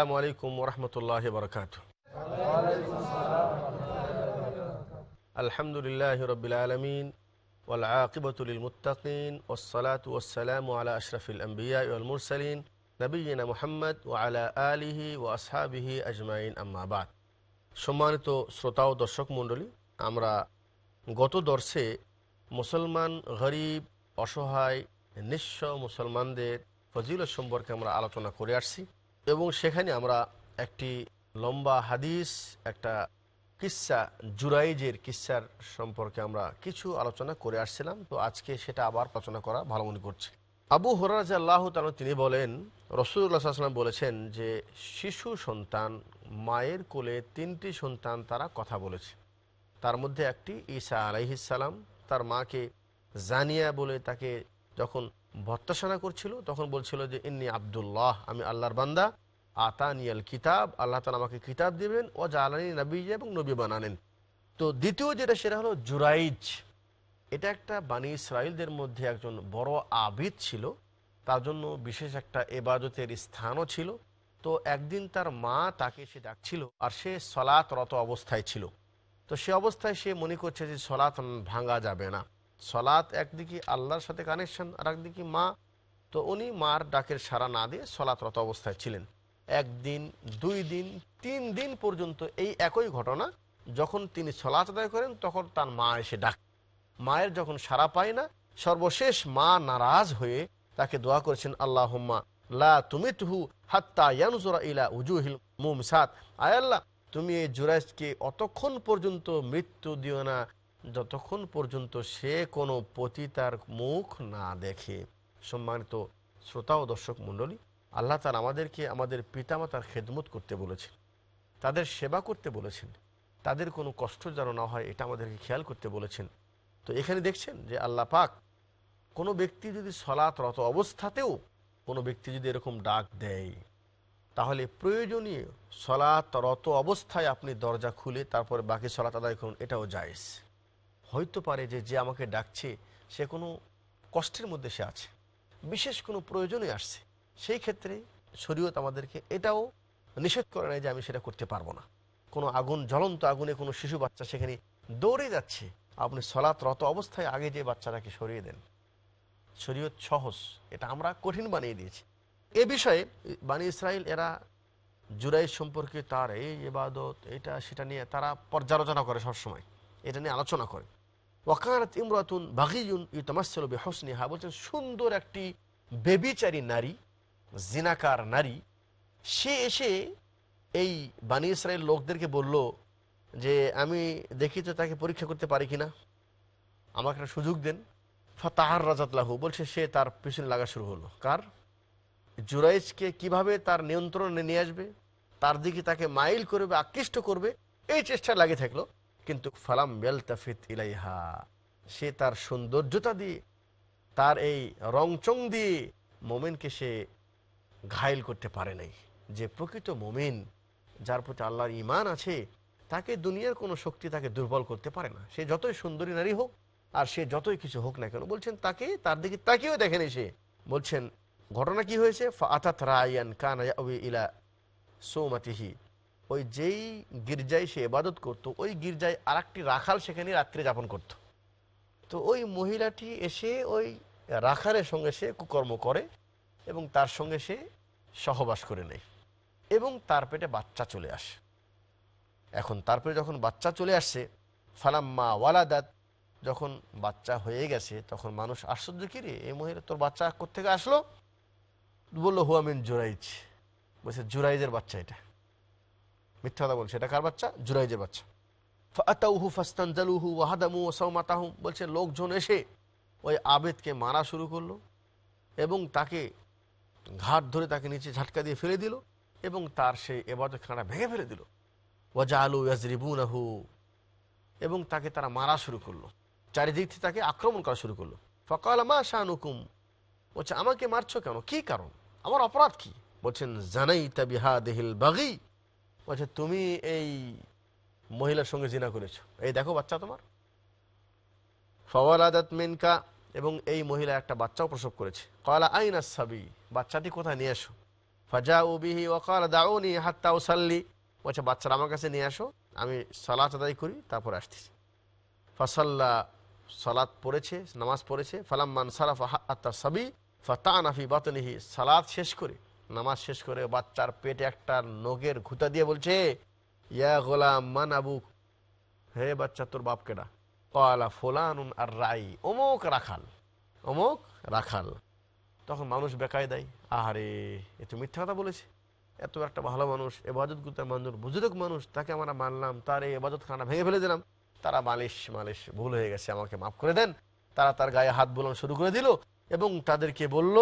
আসসালামু আলাইকুম ওরহমতুল্লাহ বরকাত আলহামদুলিল্লাহ রবিল আলমিন ওলাকিবতুল মুতাকিন ওসলাত ওসালাম আলা আশরফিল আম্বিয়া মুরসালিন নবীনা মোহাম্মদ ও আলা আলিহি ও আসহাবিহি আজমাইন আম্মাবাদ সম্মানিত শ্রোতা ও দর্শক মণ্ডলী, আমরা গত দর্শে মুসলমান, গরিব, অসহায়, নিঃস্ব মুসলমানদের ফজিল সম্পর্কে আমরা আলোচনা করে আসছি। এবং সেখানে আমরা একটি লম্বা হাদিস, একটা কিসা, জুরাইজের কিসার সম্পর্কে আমরা কিছু আলোচনা করে আসছিলাম। তো আজকে সেটা আবার আলোচনা করা ভালো মনে করছি। আবু হরাজ আল্লাহ তিনি বলেন রসুল্লাহ সাল্লাম বলেছেন যে, শিশু সন্তান মায়ের কোলে তিনটি সন্তান তারা কথা বলেছে। তার মধ্যে একটি ঈসা আলাইহিসাল্লাম তার মাকে জানিয়া বলে তাকে যখন ভত্তাসানা করছিল, তখন বলছিল যে, ইন্নি আবদুল্লাহ, আমি আল্লাহর বান্দা। আতানিয়াল কিতাব, আল্লাহ তালা আমাকে কিতাব দিবেন। ও জালানি নবী এবং নবী বানানেন। তো দ্বিতীয় যেটা, সেটা হলো জুরাইজ। এটা একটা বাণী ইসরায়েলদের মধ্যে একজন বড় আবিদ ছিল। তার জন্য বিশেষ একটা এবাদতের স্থানও ছিল। তো একদিন তার মা তাকে সে ডাকছিল আর সে সলাতরত অবস্থায় ছিল। তো সে অবস্থায় সে মনে করছে যে সলাৎ ভাঙা যাবে না। সলাৎ একদিকে আল্লাহর সাথে কানেকশন আর একদিকে মা। তো উনি মার ডাকের সারা না দিয়ে সলাতরত অবস্থায় ছিলেন। একদিন, দুই দিন, তিন দিন পর্যন্ত এই একই ঘটনা, যখন তিনি সলাত আদায় করেন, তখন তার মা এসে ডাক। মায়ের যখন সারা পায় না, সর্বশেষ মা নারাজ হয়ে তাকে দোয়া করেছেন আল্লাহ লা তুমি তুহু হাত্তা ইয়ানুজরা ইলা উজুহিল মুমসাত। আয়াল্লাহ তুমি এই জুরাইজকে অতক্ষণ পর্যন্ত মৃত্যু দিও না যতক্ষণ পর্যন্ত সে কোনো পতিতার মুখ না দেখে, সম্মানিত শ্রোতা ও দর্শক মণ্ডলী, আল্লাহ তার আমাদেরকে আমাদের পিতামাতার খেদমত করতে বলেছেন, তাদের সেবা করতে বলেছেন, তাদের কোনো কষ্ট যেন না হয় এটা আমাদেরকে খেয়াল করতে বলেছেন। তো এখানে দেখছেন যে আল্লাহ পাক কোনো ব্যক্তি যদি সলাতরত অবস্থাতেও কোনো ব্যক্তি যদি এরকম ডাক দেয়, তাহলে প্রয়োজনীয় সলাতরত অবস্থায় আপনি দরজা খুলে তারপরে বাকি সলাত আদায় করুন, এটাও জায়েজ। হয়তো পারে যে যে আমাকে ডাকছে, সে কোনো কষ্টের মধ্যে সে আছে। বিশেষ কোনো প্রয়োজনে আসছে। সেই ক্ষেত্রে শরীয়ত আমাদেরকে এটাও নিষেধ করে নেয় যে আমি সেটা করতে পারব না। কোনো আগুন, জ্বলন্ত আগুনে কোনো শিশু বাচ্চা সেখানে দৌড়ে যাচ্ছে। আপনি সলাতরত অবস্থায় আগে যে বাচ্চাটাকে সরিয়ে দেন। শরীয়ত সহজ। এটা আমরা কঠিন বানিয়ে দিয়েছি। এ বিষয়ে বানি ইসরায়েল এরা জুরাই সম্পর্কে তার এই ইবাদত এটা, সেটা নিয়ে তারা পর্যালোচনা করে সবসময়। এটা নিয়ে আলোচনা করে। ওয়াকানাত ইমরাতুন বাগিউন ইতমাসল বেহসনিহা, বলছেন, সুন্দর একটি বেবিচারী নারী, জিনাকার নারী, সে এসে এই বানি ইসরায়েল লোকদেরকে বলল যে, আমি দেখি তো তাকে পরীক্ষা করতে পারি কিনা? আমাকে একটা সুযোগ দেন। ফাতাহার রাজাতলাহু বলছে, সে তার পিছনে লাগা শুরু হলো। কার? জুরাইজকে কীভাবে তার নিয়ন্ত্রণে নিয়ে আসবে? তার দিকে তাকে মাইল করবে আকৃষ্ট করবে? এই চেষ্টা লাগে থাকল। কিন্তু ফালাম বেলতাফিত ইলাইহা, সে তার সৌন্দর্যতা দিয়ে, তার এই রংচং দিয়ে মোমেনকে সে ঘায়ল করতে পারে নাই। যে প্রকৃত মোমেন, যার প্রতি আল্লাহর ইমান আছে, তাকে দুনিয়ার কোনো শক্তি তাকে দুর্বল করতে পারে না। সে যতই সুন্দরী নারী হোক, আর সে যতই কিছু হোক না কেন, বলছেন তাকে, তার দিকে তাকেও দেখেনি সে। বলছেন, ঘটনা কি হয়েছে? আতাত রায়ান কানা ইলা সৌমাতিহি। ওই যেই গির্জায় সে এবাদত করত, ওই গির্জায় আর রাখাল সেখানে রাত্রি যাপন করত। তো ওই মহিলাটি এসে ওই রাখালের সঙ্গে সে কুকর্ম করে এবং তার সঙ্গে সে সহবাস করে নেয় এবং তার পেটে বাচ্চা চলে আসে। এখন তারপরে যখন বাচ্চা চলে আসছে ফালাম্মা ওয়ালাদাত, যখন বাচ্চা হয়ে গেছে, তখন মানুষ আশ্চর্য, কি রে, এই মহিলা তোর বাচ্চা কোথেকে আসলো? বলল হুয়ামিন জুরাইজ। বলছে, জুরাইজের বাচ্চা এটা। মিথ্যা কথা বলছে। এটা কার বাচ্চা? জুরাইজের বাচ্চা। বলছে, লোকজন এসে ওই আবেদকে মারা শুরু করল এবং তাকে ঘাট ধরে তাকে নিচে ঝাটকা দিয়ে ফেলে দিল এবং তার সেই এবাদত খানা ভেঙে ফেলে দিল। ওয়াজা আলু ইয়াজরিবুনাহু এবং তাকে তারা মারা শুরু করল। চারিদিক থেকে তাকে আক্রমণ করা শুরু করল। ফকাল মা শাহনুকুম বলছে, আমাকে মারছো কেন? কি কারণ? আমার অপরাধ কি? বলছেন জানাই তাবিহা দেহিল বাগি। বলছে, তুমি এই মহিলার সঙ্গে জিনা করেছ। এই দেখো বাচ্চা তোমার। ফওয়াল আদাত মিনকা এবং এই মহিলা একটা বাচ্চাও প্রসব করেছে। কয়লা আইনা সাবি? বাচ্চাটি কোথায়? নিয়ে আসো ফাজা উবিহি ওকাল দাউনি হাত্তা ওসাল্লি বলছে, বাচ্চারা আমার কাছে নিয়ে আসো। আমি সালাত আদায় করি, তারপর আসতেছি। ফসল্লা সালাত পড়েছে, নামাজ পড়েছে। ফালাম্মান সারাফা আত্মা সাবি ফাতানাফি বাতনিহি। সালাত শেষ করে নামাজ শেষ করে বাচ্চার পেটে একটা নগের ঘুতা দিয়ে বলছে, ইয়া গোলাম, মান আবুক হে বাচ্চা, তোর বাপ কেডা কলা ফোলানুন আর রাই, অমুক রাখাল অমুক রাখাল। তখন মানুষ বেকায় দেয় আহারে, এ তো মিথ্যা কথা বলেছে। এত একটা ভালো মানুষ এবাজত গুতার মানুষ, বুজুর্গ মানুষ, তাকে আমরা মানলাম, তার এই এবাজত খানা ভেঙে ফেলে দিলাম। তারা মালিশ মালিশ, ভুল হয়ে গেছে, আমাকে মাফ করে দেন। তারা তার গায়ে হাত বোলানো শুরু করে দিল এবং তাদেরকে বলল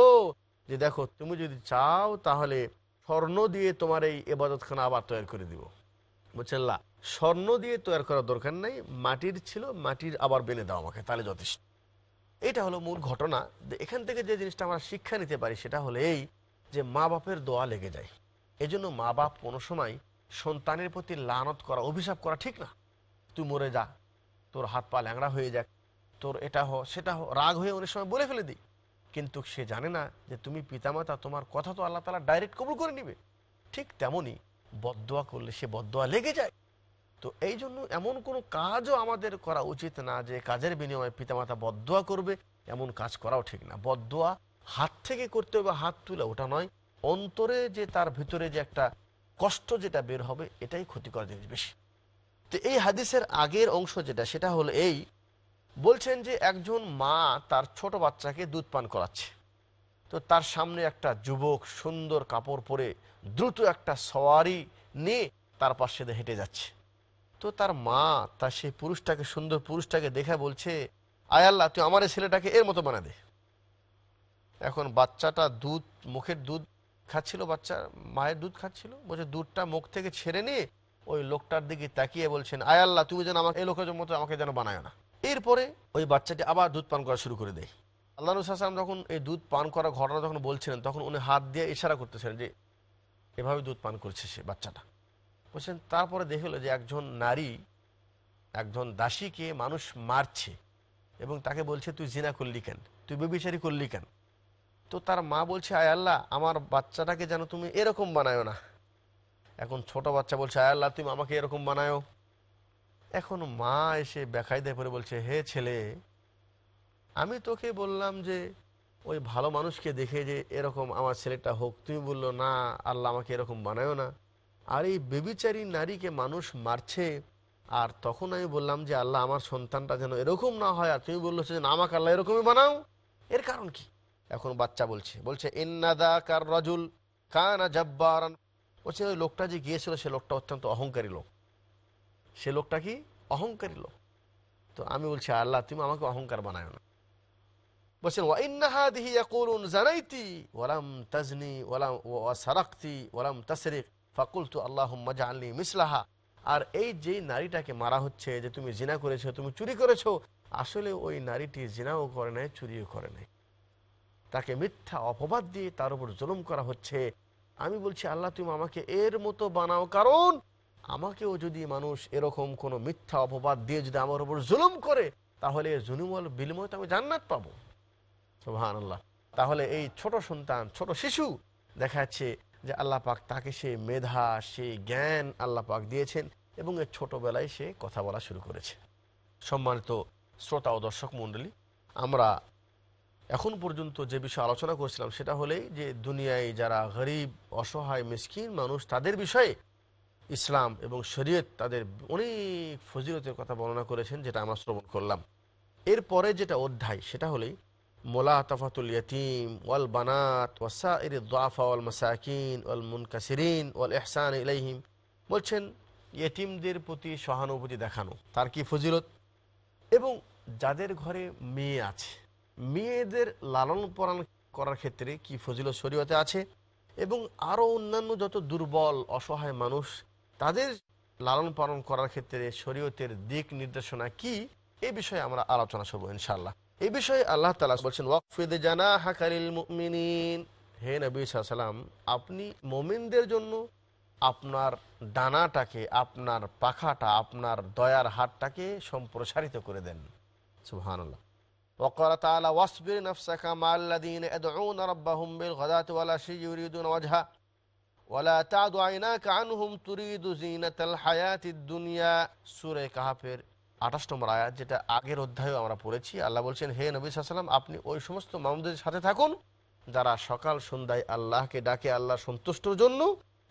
যে দেখো, তুমি যদি চাও তাহলে স্বর্ণ দিয়ে তোমার এই এবাদতখানা আবার তৈরি করে দিব। বলছেন লা? স্বর্ণ দিয়ে তৈরি করার দরকার নেই, মাটির ছিল, মাটির আবার বেনে দাও আমাকে, তাহলে যথেষ্ট। এটা হলো মূল ঘটনা। এখান থেকে যে জিনিসটা আমরা শিক্ষা নিতে পারি, সেটা হলো এই যে মা বাপের দোয়া লেগে যায়। এজন্য মা বাপ কোনো সময় সন্তানের প্রতি লানত করা, অভিশাপ করা ঠিক না। তুই মরে যা, তোর হাত পা ল্যাংড়া হয়ে যাক, তোর এটা হ, সেটা হ। রাগ হয়ে অনেক সময় বলে ফেলে দিই। কিন্তু সে জানে না যে তুমি পিতামাতা, তোমার কথা তো আল্লাহ তালা ডাইরেক্ট কবুল করে নিবে। ঠিক তেমনই বদোয়া করলে সে বদোয়া লেগে যায়। তো এই জন্য এমন কোনো কাজও আমাদের করা উচিত না যে কাজের বিনিময়ে পিতামাতা বদোয়া করবে, এমন কাজ করাও ঠিক না। বদোয়া হাত থেকে করতে হবে, হাত তুলে ওটা নয়। অন্তরে যে তার ভিতরে যে একটা কষ্ট যেটা বের হবে, এটাই ক্ষতিকর জিনিস বেশি। তো এই হাদিসের আগের অংশ যেটা, সেটা হলো এই বলছেন যে একজন মা তার ছোট বাচ্চাকে দুধ পান করাচ্ছে। তো তার সামনে একটা যুবক সুন্দর কাপড় পরে দ্রুত একটা সওয়ারি নিয়ে তার পাশে হেঁটে যাচ্ছে। তো তার মা তার সেই পুরুষটাকে, সুন্দর পুরুষটাকে দেখে বলছে আয়াল্লাহ তুই আমার ছেলেটাকে এর মতো বানা দে। এখন বাচ্চাটা দুধ, মুখের দুধ খাচ্ছিল, বাচ্চা মায়ের দুধ খাচ্ছিল, বলছে, দুধটা মুখ থেকে ছেড়ে নিয়ে ওই লোকটার দিকে তাকিয়ে বলছেন আয়াল্লাহ তুমি যেন আমাকে, এই লোকের মতো আমাকে যেন বানায় না। এরপরে ওই বাচ্চাটি আবার দুধ পান করা শুরু করে দেয়। আল্লাহ রুসালাম যখন এই দুধ পান করার ঘটনা যখন বলছিলেন, তখন উনি হাত দিয়ে ইশারা করতেছিলেন যে, এভাবে দুধ পান করছে সে বাচ্চাটা। বলছেন, তারপরে দেখল যে একজন নারী, একজন দাসীকে মানুষ মারছে এবং তাকে বলছে, তুই জিনা করলি কেন? তুই বেবিচারি করলি কেন? তো তার মা বলছে, আয় আল্লাহ, আমার বাচ্চাটাকে যেন তুমি এরকম বানায়ো না। এখন ছোট বাচ্চা বলছে, আয় আল্লাহ, তুমি আমাকে এরকম বানায়ো। এখন মা এসে বেকায়দায় পরে বলছে, হে ছেলে, আমি তোকে বললাম যে, ওই ভালো মানুষকে দেখে যে এরকম আমার ছেলেটা হোক। তুমি বলল, না, আল্লাহ আমাকে এরকম বানায়ো না। আর এই বেবিচারী নারীকে মানুষ মারছে, আর তখন আমি বললাম যে, আল্লাহ আমার সন্তানটা যেন এরকম না হয়। আর তুমি বলল যে, না, আমাকে আল্লাহ এরকমই বানাও। এর কারণ কি? এখন বাচ্চা বলছে বলছে এন্নাদা কার রাজুল কানা জব্বারান। বলছে, ওই লোকটা যে গিয়েছিল, সে লোকটা অত্যন্ত অহংকারী লোক। সে লোকটা কি অহংকারী লোক? তো আমি বলছি, আল্লাহ, তুমি আমাকে অহংকার বানায় না। বলছেন আর এই যে নারীটাকে মারা হচ্ছে, যে তুমি জিনা করেছ, তুমি চুরি করেছ, আসলে ওই নারীটি জিনাও করে নাই, চুরিও করে নাই। তাকে মিথ্যা অপবাদ দিয়ে তার উপর জুলুম করা হচ্ছে। আমি বলছি, আল্লাহ, তুমি আমাকে এর মতো বানাও। কারণ আমাকেও যদি মানুষ এরকম কোনো মিথ্যা অপবাদ দিয়ে যদি আমার উপর জুলুম করে, তাহলে জুনুমল বিনিময় তো আমি জান্নাত পাবো। সুহান আল্লাহ তাহলে এই ছোট সন্তান, ছোট শিশু দেখাচ্ছে যে আল্লাহ পাক তাকে সে মেধা, সে জ্ঞান আল্লাহ পাক দিয়েছেন এবং এর ছোটবেলায় সে কথা বলা শুরু করেছে। সম্মানিত শ্রোতা ও দর্শক মণ্ডলী, আমরা এখন পর্যন্ত যে বিষয়ে আলোচনা করেছিলাম সেটা হলেই যে দুনিয়ায় যারা গরিব, অসহায়, মিসকিন মানুষ, তাদের বিষয়ে ইসলাম এবং শরীয়ত তাদের অনেক ফজিলতের কথা বর্ণনা করেছেন, যেটা আমরা শ্রবণ করলাম। এরপরে যেটা অধ্যায়, সেটা হলেই মোলা তফাতুল ইয়তিম ওয়াল বানাত ওয়াসা ইর দাফা ওয়াল মাসাকিন ওয়াল মুনকাসিরিন ওয়াল এহসান ইলাইহিম। বলছেন, ইয়তিমদের প্রতি সহানুভূতি দেখানো, তার কি ফজিলত? এবং যাদের ঘরে মেয়ে আছে, মেয়েদের লালন পালন করার ক্ষেত্রে কি ফজিলত শরীয়তে আছে? এবং আরও অন্যান্য যত দুর্বল, অসহায় মানুষ তাদের লালন পালন করার ক্ষেত্রে শরীয়তের দিক নির্দেশনা কি এই বিষয়ে আমরা আলোচনা করবো ইনশাল্লাহ এই বিষয়ে আল্লাহ তালা বলছেন ওয়াকফিদ জানা হাকারিল মুমিনিন হে নবী সাল্লাম আপনি মোমিনদের জন্য আপনার ডানাটাকে আপনার পাখাটা আপনার দয়ার হাতটাকে সম্প্রসারিত করে দেন সুবহানাল্লাহ وقال تعالى واصبر نفسك مع الذين يدعون ربهم بالغداة والعشي يريدون وجهه ওয়ালা তাদু আইনা কানহুম তুরিদু জিনাতাল হায়াতি দুনিয়া। সুরে কাহাফের আঠাশ নম্বর আয়াত, যেটা আগের অধ্যায়ে আমরা পড়েছি। আল্লাহ বলছেন, হে নবী সাল্লাম আপনি ওই সমস্ত মামুদের সাথে থাকুন, যারা সকাল সন্ধ্যায় আল্লাহকে ডাকে আল্লাহ সন্তুষ্টর জন্য,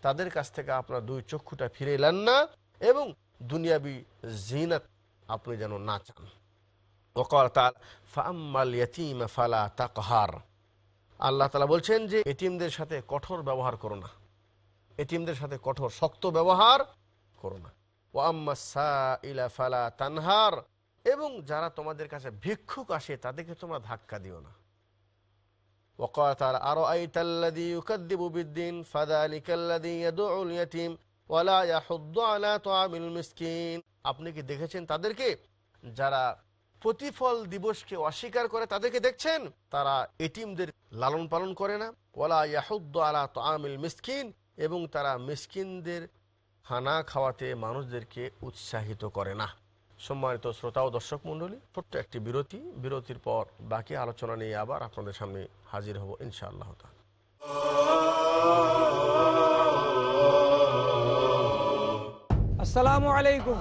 তাদের কাছ থেকে আপনার দুই চক্ষুটা ফিরে এলেন না, এবং দুনিয়াবি জিনাত আপনি যেন না চান। ওকর তার ফাম্মাল ইয়তিম ফালা তাকহার। আল্লাহ তালা বলছেন যে এটিমদের সাথে কঠোর ব্যবহার করো না। এটিমদের সাথে কঠোর শক্ত ব্যবহার করো না ও আম্মা ইলা ফালা তানহার এবং যারা তোমাদের কাছে ভিক্ষুক আসে তাদেরকে তোমরা ধাক্কা দিও না وقال تعالى أرأيت الذي يكذب بالدين فذلك الذي يدعو اليتيم ولا يحض على طعام المسكين আপনি কি দেখেছেন তাদেরকে যারা প্রতিফল দিবসকে অস্বীকার করে তাদেরকে দেখছেন তারা এটিমদের লালন পালন করে না ওলা ইয়াহুদ্দ আলা তামিল মিসকিন এবং তারা মিসকিনদের হানা খাওয়াতে মানুষদেরকে উৎসাহিত করে না। সম্মানিত শ্রোতা ও দর্শক মণ্ডলী, ছোট্ট একটি বিরতি। বিরতির পর বাকি আলোচনা নিয়ে আবার আপনাদের সামনে হাজির হব ইনশাআল্লাহ আসসালামু আলাইকুম।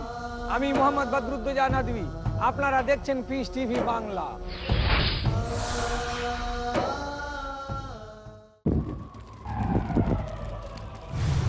আমি মোহাম্মদ বদরুদ্দোজা নদী আপনারা দেখছেন peace TV Bangla.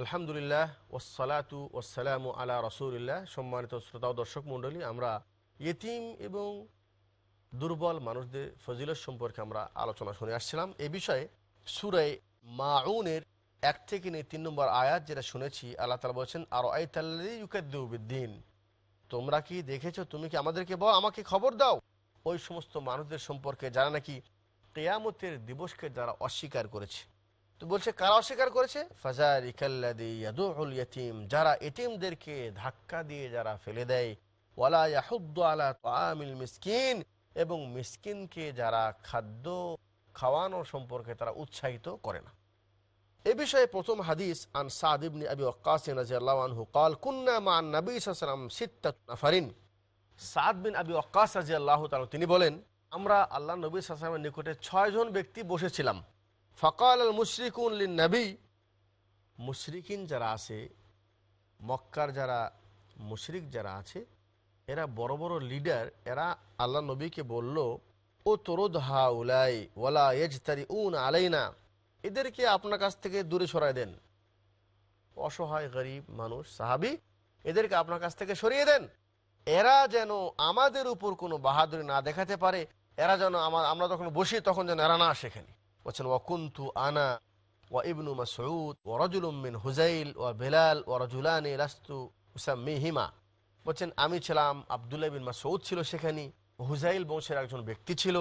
আলহামদুলিল্লাহ ওসালাতু ওসালামু আলা রসুলিল্লাহ। সম্মানিত শ্রোতা ও দর্শক মণ্ডলী, আমরা ইয়েতিম এবং দুর্বল মানুষদের ফজিলত সম্পর্কে আমরা আলোচনা শুনে আসছিলাম। এ বিষয়ে সুরায় মাউনের এক থেকে নিয়ে তিন নম্বর আয়াত যেটা শুনেছি, আল্লাহ তালা বলছেন আর ইউকাদ্দিন তোমরা কি দেখেছ? তুমি কি আমাদেরকে বল? আমাকে খবর দাও। ওই সমস্ত মানুষদের সম্পর্কে যারা নাকি কেয়ামতের দিবসকে যারা অস্বীকার করেছে। তো বলছে, কারা অস্বীকার করেছে? ফাজার ইয়াদুল ইয়তিম, যারা এটিমদেরকে ধাক্কা দিয়ে যারা ফেলে দেয়, ওয়ালা তামিল মিসকিন, এবং মিসকিনকে যারা খাদ্য খাওয়ানো সম্পর্কে তারা উৎসাহিত করে না। এ বিষয়ে প্রথম হাদিস আন সাদিবনি আবি আনহু কাল কুন্না মান নবী সালাম সিত্তাফারিন সাদ বিন আবি অক্কাস রাজি আল্লাহ তিনি বলেন, আমরা আল্লাহ নবী সালামের নিকটে ছয়জন ব্যক্তি বসেছিলাম। ফকাল আল মুশরিকুন লিন নবী। মুশরিকিন যারা আছে, মক্কার যারা মুশরিক যারা আছে, এরা বড় বড় লিডার, এরা আল্লাহ নবীকে বলল, ও তরুদ হা উলাই ওয়ালা ইজতারি উন আলাইনা। এদেরকে আপনার কাছ থেকে দূরে সরাই দেন। অসহায়, গরিব মানুষ, সাহাবি, এদেরকে আপনার কাছ থেকে সরিয়ে দেন। এরা যেন আমাদের উপর কোনো বাহাদুরি না দেখাতে পারে, এরা যেন আমার যখন বসি, তখন যেন এরা না সেখানে বলছেন, ওয়াকুন্তু আনা ওয়া ইবনু মাসউদ ওয়া রাজুলুম মিন হুজাইল ওয়া বেলাল ওয়া রাজুলানি লাস্তু উসাম্মিহিমা। বলছেন, আমি ছিলাম আবদুল্লাহ বিন মাসউদ ছিল সেখানে, হুজাইল বংশের একজন ব্যক্তি ছিল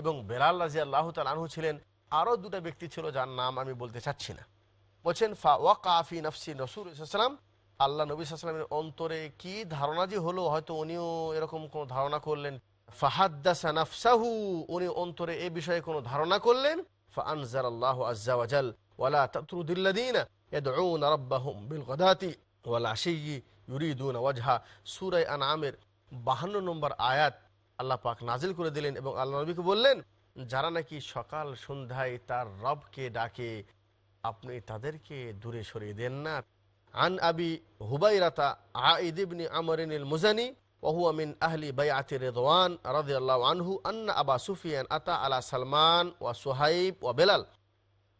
এবং বেলাল রাজি আল্লাহ আনহু ছিলেন, আরও দুটা ব্যক্তি ছিল যার নাম আমি বলতে চাচ্ছি না। বলছেন, ফা ওয়া কাফি নফসি নসুর ইসলাম আল্লাহ নবী সাল্লামের অন্তরে কি ধারণা যে হলো? হয়তো উনিও এরকম কোনো ধারণা করলেন। ফাহাদ্দাসা নাফসাহু, উনি অন্তরে এ বিষয়ে কোনো ধারণা করলেন فأنزل الله عز وجل ولا تطرد الذين يدعون ربهم بالغداة والعشي يريدون وجهه সূরা আনআমের 52 নম্বর আয়াত আল্লাহ পাক নাজিল করে দিলেন এবং আল্লাহ নবীকে বললেন যারা নাকি সকাল সন্ধ্যায় তার রবকে ডাকে আপনি তাদেরকে দূরে সরিয়ে দেন না عن أبي هبيرة عائد بن عمر المزني وهو من أهل بيعة رضوان رضي الله عنه أن أبا سفيان أتى على سلمان وسهيب وبلال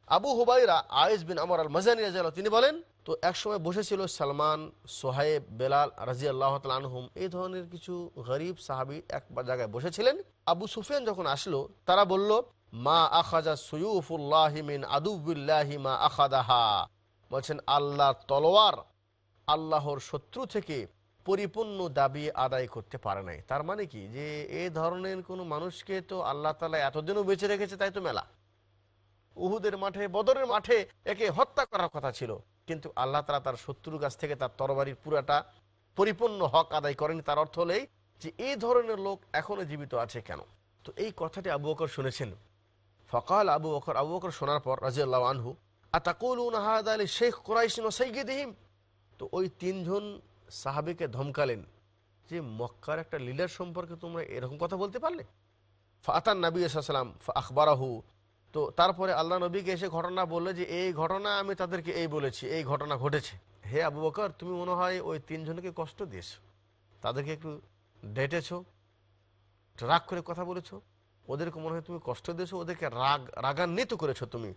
আবু হুবাইরা আয়েজ বিন আমর আল মাজানি রাজিয়াল তিনি বলেন তো একসময় বসেছিল সালমান সোহাইব বেলাল রাজি আল্লাহ আনহুম এই ধরনের কিছু গরিব সাহাবি এক জায়গায় বসেছিলেন আবু সুফিয়ান যখন আসলো তারা বলল মা আখাজা সুয়ুফুল্লাহি মিন আদুবিল্লাহি মা আখাদাহা বলছেন আল্লাহ তলোয়ার আল্লাহর শত্রু থেকে পরিপূর্ণ দাবি আদায় করতে পারে নাই। তার মানে কি? যে এ ধরনের কোনো মানুষকে তো আল্লাহ তালা এতদিনও বেঁচে রেখেছে, তাই তো মেলা। উহুদের মাঠে, বদরের মাঠে একে হত্যা করার কথা ছিল। কিন্তু আল্লাহ তালা তার শত্রুর কাছ থেকে তার তরবারির পুরাটা পরিপূর্ণ হক আদায় করেন। তার অর্থ হলেই যে এই ধরনের লোক এখনও জীবিত আছে কেন? তো এই কথাটি আবু বকর শুনেছেন। ফকাল আবু বকর আবু বকর শোনার পর রাজিয়াল্লাহ আনহু আতাকুল উনাহাদ আলী শেখ কোরাইশিন ওসাইগিদিহিম তো ওই তিনজন সাহাবিকে ধমকালেন যে মক্কার একটা লিডার সম্পর্কে তোমরা এরকম কথা বলতে পারলে? ফাতান নবী সাল্লাম আখবরাহু তো তারপরে আল্লাহ নবীকে এসে ঘটনা বললে যে, এই ঘটনা আমি তাদেরকে এই বলেছি, এই ঘটনা ঘটেছে। হে আবু বকর, তুমি মনে হয় ওই তিনজনকে কষ্ট দিয়েছ। তাদেরকে একটু ডেটেছ রাগ করে কথা বলেছ। ওদেরকে মনে হয় তুমি কষ্ট দিয়েছ, ওদেরকে রাগ, রাগান্বিত করেছ তুমি।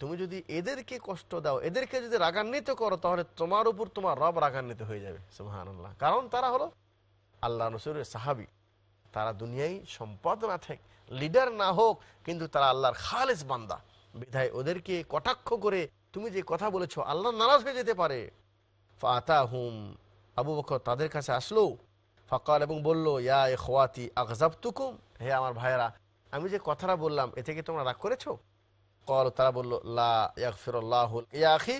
তুমি যদি এদেরকে কষ্ট দাও, এদেরকে যদি রাগান্বিত করো, তাহলে তোমার উপর তোমার রব রাগান্বিত হয়ে যাবে। সুবহানাল্লাহ। কারণ তারা হলো আল্লাহ নসুরের সাহাবী। তারা দুনিয়ায় সম্পদ না থাক, লিডার না হোক, কিন্তু তারা আল্লাহর খালেস বান্দা। বিধায় ওদেরকে কটাক্ষ করে তুমি যে কথা বলেছ, আল্লাহ নারাজ হয়ে যেতে পারে। ফাতা হুম আবু বকর তাদের কাছে আসলো, ফকাল এবং বলল, ইয়া এ খোয়াতি আকজাব তুকুম হে আমার ভাইয়েরা আমি যে কথাটা বললাম, এ থেকে তোমরা রাগ করেছ? কল, তারা বলল লাফিরাহ ইয়াখি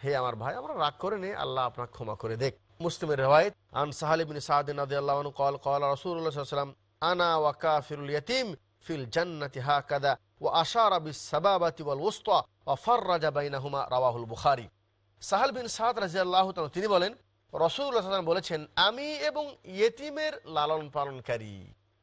হে আমার ভাই, আমরা রাগ করে নে আল্লাহ আপনাকে ক্ষমা করে দেখ। মুসলিমের রেওয়ায়ত, আন সাহালিবিন সাহাদিন আদিয়াল্লাহন কল কল রসুল্লাহাম আনা ওয়াকা ফিরুল ইয়তিম ফিল জান্নাতি হা কাদা ও আশা আবি সাবাবাতি ওয়াল ওস্তা অফার রাজা বাইনাহুমা, রাওয়াহুল বুখারি। সাহাল বিন সাহাদ রাজিয়াল্লাহ তিনি বলেন রসুল্লাহ সাল্লাম বলেছেন, আমি এবং ইয়েতিমের লালন পালনকারী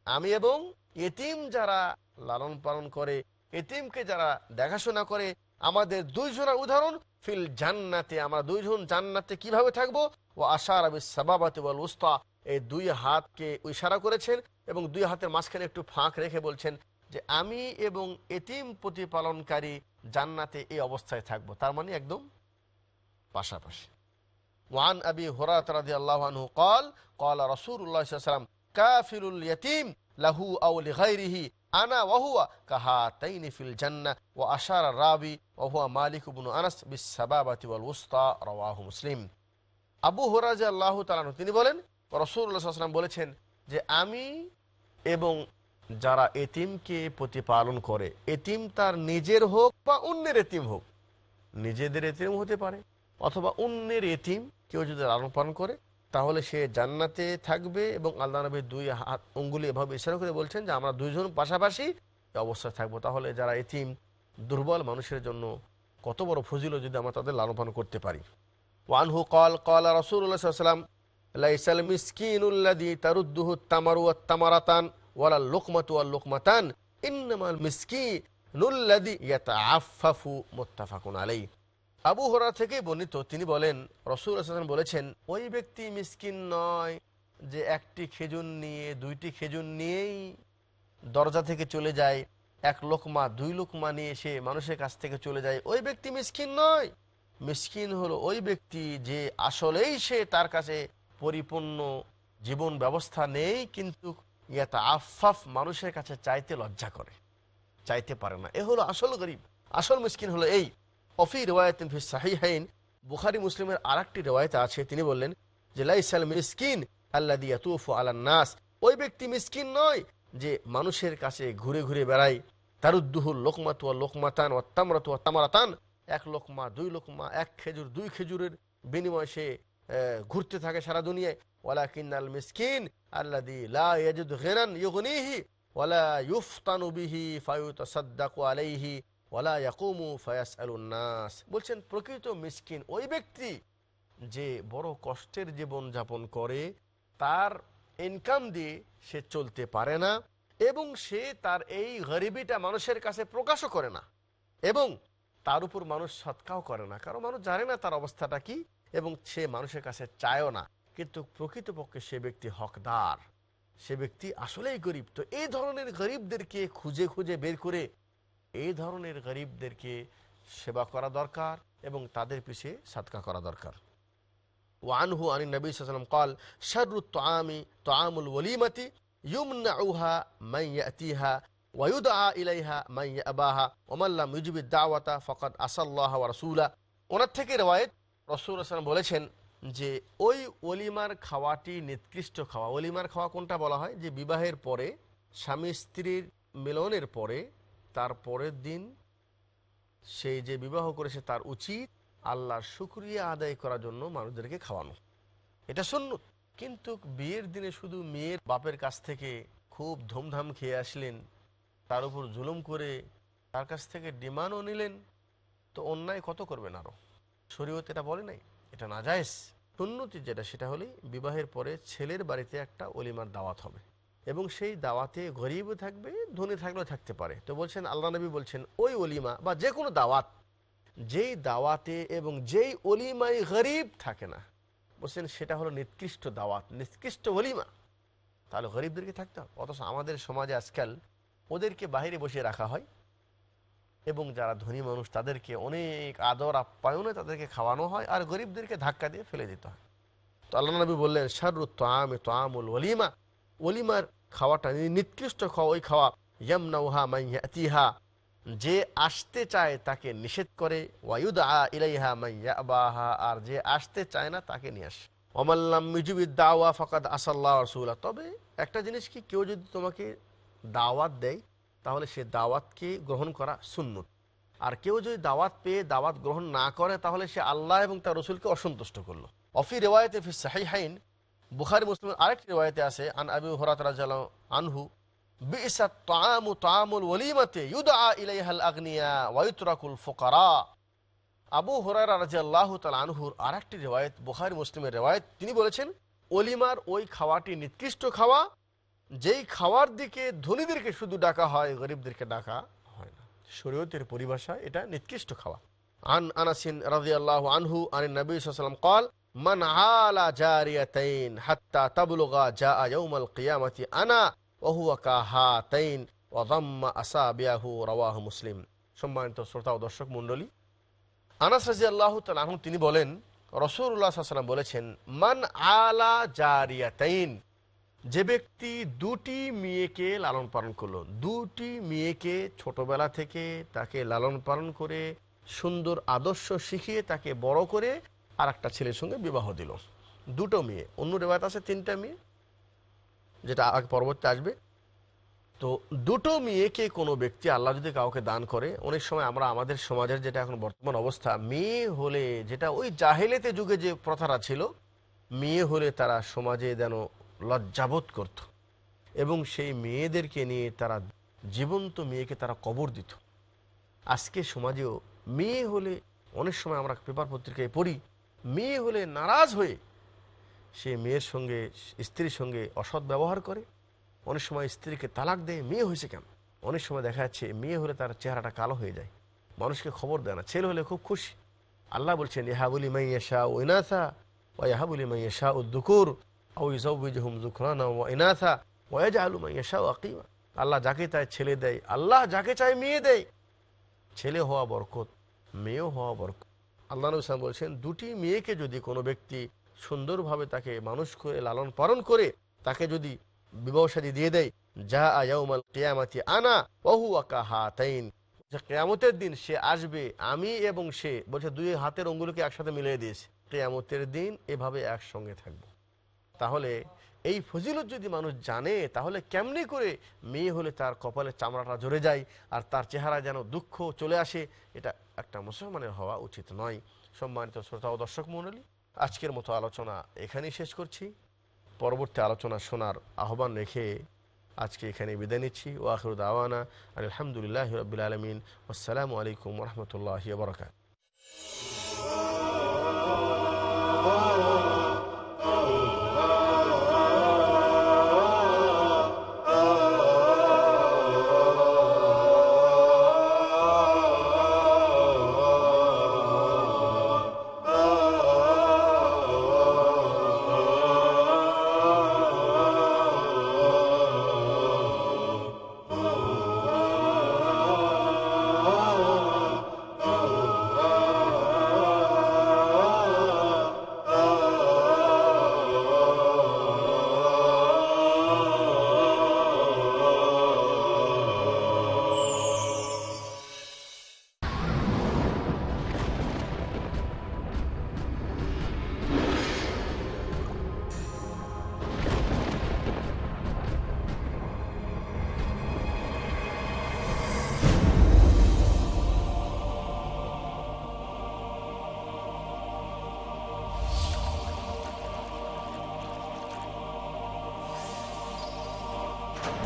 আমি এবং এতিম যারা লালন পালন করে, এতিমকে যারা দেখাশোনা করে, আমাদের দুইজনের উদাহরণ, ফিল জান্নাতে, আমরা দুইজন জান্নাতে কীভাবে থাকব? ও আশার আবি সাবাবাতে বল উস্তা, এই দুই হাতকে ইশারা করেছেন এবং দুই হাতের মাঝখানে একটু ফাঁক রেখে বলছেন যে, আমি এবং এতিম প্রতিপালনকারী জান্নাতে এই অবস্থায় থাকব। তার মানে একদম পাশাপাশি। ওয়ান আবি হরাত রাজি আল্লাহ কল কল রসুর উল্লাহ সাল্লাম কাফিরুল ইয়তিম লাহু আউলি গাইরিহি আনা ওহুয়া কাহা তাইনি ফিল জান্না ও আশার রাবি ওহুয়া মালিক উবনু আনাস বিসাবাবাতি ওয়াল উস্তা, রওয়াহু মুসলিম। আবু হরাজ আল্লাহ তালানু তিনি বলেন রসুল্লাহাম বলেছেন যে আমি এবং যারা এতিমকে প্রতিপালন করে, এতিম তার নিজের হোক বা অন্যের এতিম হোক, নিজেদের এতিম হতে পারে অথবা অন্যের এতিম কেউ যদি লালন পালন করে তাহলে সে জান্নাতে থাকবে এবং আল্লাহ নবীর দুই হাত অঙ্গুলি এভাবে ইশারা করে বলছেন যে, আমরা দুইজন পাশাপাশি অবস্থায় থাকব। তাহলে যারা এতিম, দুর্বল মানুষের জন্য কত বড় ফজিল যদি আমরা তাদের লালন করতে পারি। ওয়ানহু কল কল সাল্লাম লাইসাল তারুদ্দুহু তামারু তামারাতান ওয়ালা লোকমাতান মিসকিনুল্লাদি ইয়াতাআফফাফু মুত্তাফাকুন আবু হরা থেকে বর্ণিত, তিনি বলেন, রসুল হাসান বলেছেন, ওই ব্যক্তি মিসকিন নয় যে একটি খেজুর নিয়ে, দুইটি খেজুর নিয়েই দরজা থেকে চলে যায়, এক লোকমা, দুই লোকমা নিয়ে এসে মানুষের কাছ থেকে চলে যায়। ওই ব্যক্তি মিসকিন নয়। মিসকিন হলো ওই ব্যক্তি যে আসলেই সে তার কাছে পরিপূর্ণ জীবন ব্যবস্থা নেই, কিন্তু ইয়াতা আফাফ মানুষের কাছে চাইতে লজ্জা করে, চাইতে পারে না। এ হলো আসল গরিব। আসল মিসকিন হলো এই। অফি রেওয়ায়ত সাহিহাইন। বুখারি, মুসলিমের আর একটি আছে, তিনি বললেন, যে লাইসাল মিসকিন আল্লাহ দিয়া তুফু নাস। ওই ব্যক্তি মিসকিন নয় যে মানুষের কাছে ঘুরে ঘুরে বেড়ায়। তারুদ্দুহুল লোকমাতু লোকমাতান ও তামরাতু তামারাতান। এক লোকমা, দুই লোকমা, এক খেজুর, দুই খেজুরের বিনিময়ে সে ঘুরতে থাকে সারা দুনিয়ায়। ওয়ালা কিন্নাল মিসকিন আল্লাদি লা ইয়াজিদ গিনান ইউগনিহি ওয়ালা ইউফতানু বিহি ফায়ুতাসাদ্দাকু আলাইহি। ওয়ালা ইয়াকুমু ফায়াসআলুন নাস। বলছেন, প্রকৃত মিসকিন ওই ব্যক্তি যে বড় কষ্টের জীবন যাপন করে, তার ইনকাম দিয়ে সে চলতে পারে না এবং সে তার এই গরিবিটা মানুষের কাছে প্রকাশও করে না এবং তার উপর মানুষ সৎকাও করে না। কারণ মানুষ জানে না তার অবস্থাটা কি এবং সে মানুষের কাছে চায়ও না। কিন্তু প্রকৃতপক্ষে সে ব্যক্তি হকদার। সে ব্যক্তি আসলেই গরিব। তো এই ধরনের গরিবদেরকে খুঁজে খুঁজে বের করে এই ধরনের গরিবদেরকে সেবা করা দরকার এবং তাদের পিছিয়ে সাদকা করা দরকার। ওয়ানহু আনি নবী সালাম কল শরু তোয়ামি তোয়ামুল ওলিমতি ইউমনাউহা মাইয়াতিহা ওয়ুদা ইলাইহা মাইয়াবাহা ওমাল্লা মুজিবি দাওয়াতা ফকত আসাল্লাহ রসুলা। ওনার থেকে রেওয়ায়ত রসুল আসলাম বলেছেন যে, ওই অলিমার খাওয়াটি নিকৃষ্ট খাওয়া। অলিমার খাওয়া কোনটা বলা হয়? যে বিবাহের পরে, স্বামী স্ত্রীর মিলনের পরে তার পরের দিন সেই যে বিবাহ করেছে তার উচিত আল্লাহর শুক্রিয়া আদায় করার জন্য মানুষদেরকে খাওয়ানো। এটা শূন্য কিন্তু বিয়ের দিনে শুধু মেয়ের বাপের কাছ থেকে খুব ধুমধাম খেয়ে আসলেন, তার উপর জুলুম করে তার কাছ থেকে ডিমান্ডও নিলেন, তো অন্যায় কত করবেন আরও শরীয়ত এটা বলে নাই, এটা না যায়স সুন্নতি যেটা, সেটা হলেই বিবাহের পরে ছেলের বাড়িতে একটা অলিমার দাওয়াত হবে। এবং সেই দাওয়াতে গরিব থাকবে, ধনী থাকলেও থাকতে পারে। তো বলছেন, আল্লাহ নবী বলছেন, ওই অলিমা বা যে কোনো দাওয়াত, যেই দাওয়াতে এবং যেই অলিমাই গরিব থাকে না, বলছেন সেটা হলো নিকৃষ্ট দাওয়াত, নিকৃষ্ট অলিমা তাহলে গরিবদেরকে থাকতে হবে। অথচ আমাদের সমাজে আজকাল ওদেরকে বাইরে বসিয়ে রাখা হয় এবং যারা ধনী মানুষ তাদেরকে অনেক আদর আপ্যায়নে তাদেরকে খাওয়ানো হয় আর গরিবদেরকে ধাক্কা দিয়ে ফেলে দিতে হয়। তো আল্লাহ নবী বললেন শারু তাম তামুল ওলিমা ওলিমার খাওয়াটা নিকৃষ্ট খাওয়া, ওই খাওয়া, ইয়ামনাউহা মাইয়াতিহা যে আসতে চায় তাকে নিষেধ করে ওয়ায়ুদ আ ইলাইহা মাইয়াবাহা আর যে আসতে চায় না তাকে নিয়ে আসে। অমাল্লাম দাওয়া ফকাদ আসাল্লাহ রসুল্লাহ তবে একটা জিনিস কি, কেউ যদি তোমাকে দাওয়াত দেয়, তাহলে সে দাওয়াতকে গ্রহণ করা সুন্নত। আর কেউ যদি দাওয়াত পেয়ে দাওয়াত গ্রহণ না করে, তাহলে সে আল্লাহ এবং তার রসুলকে অসন্তুষ্ট করল। অফি রেওয়ায়তে ফি সাহি হাইন বুখারি মুসলিমের আরেকটি রেওয়ায়তে আছে, আন আবি হরাত আনহু তামুল ওলিমাতে ইলাইহাল ফোকারা। আবু তাল আনহুর আর একটি রেওয়ায়ত, বুখারি মুসলিমের তিনি বলেছেন অলিমার ওই খাওয়াটি নিকৃষ্ট খাওয়া, যেই খাওয়ার দিকে ধনীদেরকে শুধু ডাকা হয়, গরিবদেরকে ডাকা হয় না। শরীয়তের পরিভাষা এটা নিকৃষ্ট খাওয়া। আন আনাসিন রাজি আল্লাহ আনহু আন নবী সাল্লাম কল মান আলা জারিয়াতাইন হাত্তা জা আনা আসাবিয়াহু মুসলিম। সম্মানিত শ্রোতা ও দর্শক মণ্ডলী, আনাস তিনি বলেন রসুল্লাহ সাল্লাম বলেছেন, মান আলা জারিয়াতাইন, যে ব্যক্তি দুটি মেয়েকে লালন পালন করল, দুটি মেয়েকে ছোটবেলা থেকে তাকে লালন পালন করে, সুন্দর আদর্শ শিখিয়ে তাকে বড় করে আর একটা ছেলের সঙ্গে বিবাহ দিল। দুটো মেয়ে, অন্য রেবায়ত আছে তিনটা মেয়ে, যেটা আগে পরবর্তী আসবে। তো দুটো মেয়েকে কোনো ব্যক্তি আল্লাহ যদি কাউকে দান করে, অনেক সময় আমরা আমাদের সমাজের যেটা এখন বর্তমান অবস্থা, মেয়ে হলে যেটা ওই জাহেলেতে যুগে যে প্রথাটা ছিল, মেয়ে হলে তারা সমাজে যেন লজ্জাবোধ করত এবং সেই মেয়েদেরকে নিয়ে তারা জীবন্ত মেয়েকে তারা কবর দিত। আজকে সমাজেও মেয়ে হলে অনেক সময় আমরা পেপার পত্রিকায় পড়ি মেয়ে হলে নারাজ হয়ে সে মেয়ের সঙ্গে, স্ত্রীর সঙ্গে অসৎ ব্যবহার করে। অনেক সময় স্ত্রীকে তালাক দেয়, মেয়ে হয়েছে কেন? অনেক সময় দেখা যাচ্ছে মেয়ে হলে তার চেহারাটা কালো হয়ে যায়। মানুষকে খবর দেয় না, ছেলে হলে খুব খুশি। আল্লাহ বলছেন, ইহাবুলি মাইয়া শাহ ও ইনাথা ও ইহাবুলি মাইয়া শাহ ও ও ইজাউবিজহুম জুখরানা ও ইনাথা ওয়াজা আলু মাইয়া শাহ আকিমা। আল্লাহ যাকে চায় ছেলে দেয়, আল্লাহ যাকে চায় মেয়ে দেয়। ছেলে হওয়া বরকত, মেয়েও হওয়া বরকত। আল্লাহ নবী বলছেন, দুটি মেয়েকে যদি কোনো ব্যক্তি সুন্দরভাবে তাকে মানুষ করে, লালন পালন করে, তাকে যদি বিবাহ সাদী দিয়ে দেয় যা আয়াউমাল কেয়ামাতি আনা বহু আকা হাতাইন কেয়ামতের দিন সে আসবে, আমি এবং সে, বলছে দুই হাতের অঙ্গুলকে একসাথে মিলিয়ে দিয়েছে। কেয়ামতের দিন এভাবে একসঙ্গে থাকব। তাহলে এই ফজিলত যদি মানুষ জানে, তাহলে কেমনি করে মেয়ে হলে তার কপালের চামড়াটা জড়ে যায় আর তার চেহারা যেন দুঃখ চলে আসে, এটা একটা মুসলমানের হওয়া উচিত নয়। সম্মানিত শ্রোতা ও দর্শক মণ্ডলী, আজকের মতো আলোচনা এখানেই শেষ করছি। পরবর্তী আলোচনা শোনার আহ্বান রেখে আজকে এখানে বিদায় নিচ্ছি। ও আখরুদ আওয়ানা আলহামদুলিল্লাহ রবিল আলমিন। আসসালামু আলাইকুম রহমতুল্লাহ বরকাত